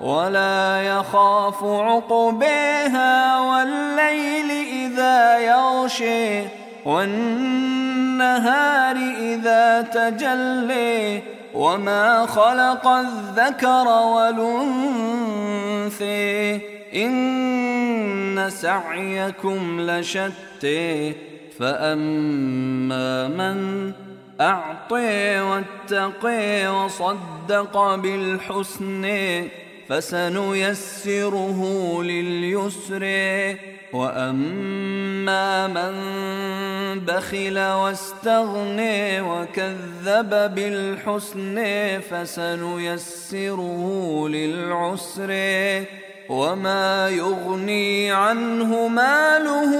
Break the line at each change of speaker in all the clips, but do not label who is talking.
ولا يخاف عقبيها والليل إذا يغشي والنهار إذا تجلي وما خلق الذكر والأنثي إن سعيكم لشتى فأما من أعطي واتقي وصدق بالحسن فسنيسره لليسر. وأما من بخل واستغني وكذب بالحسن فسنيسره للعسر. وما يغني عنه ماله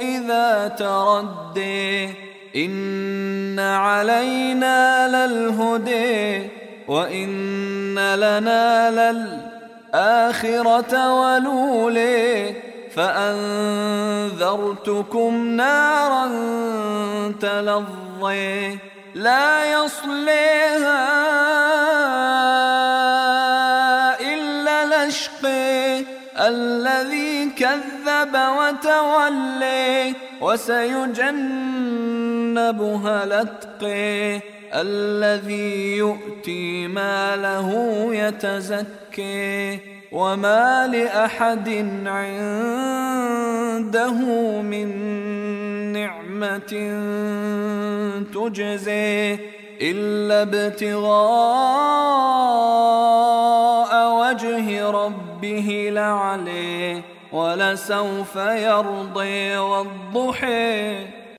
إذا تردي. إن علينا للهدي. وإن لنا للآخرة ولولي فأنذرتكم نارا تلظي لا يصليها إلا الأشقي الذي كذب وتولي وسيجنبها الأتقي الذي يؤتي ماله يتزكي وما لأحد عنده من نعمة تجزي إلا ابتغاء وجه ربه لعليه ولسوف يرضي والضحي